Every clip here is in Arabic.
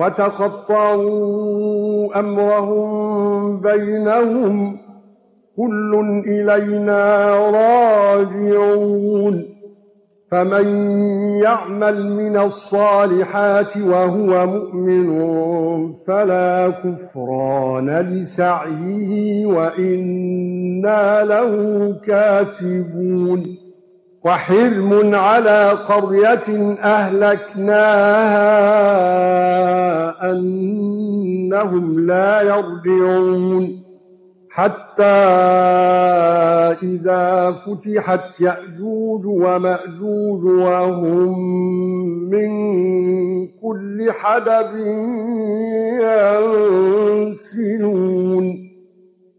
وتقطعوا أمرهم بينهم كل إلينا راجعون فمن يعمل من الصالحات وهو مؤمن فلا كفران لسعيه وإنا له كاتبون وحرم على قرية أهلكناها أنهم لا يرجعون حتى إذا فتحت يأجوج ومأجوج وهم من كل حدب ينسلون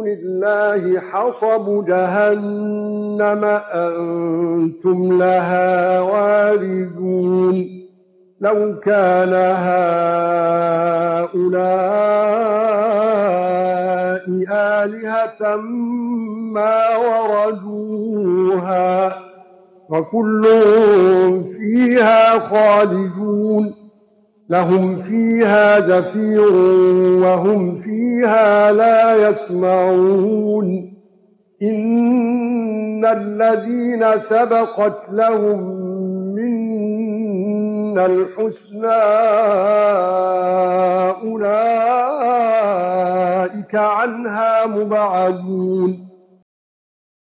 دون الله حصب جهنم أنتم لها واردون لو كان هؤلاء آلهة ما وردوها وكل فيها خالدون لهم فيها زفير وهم فيها لا يسمعون. إن الذين سبقت لهم منا الحسنى أولئك عنها مبعدون.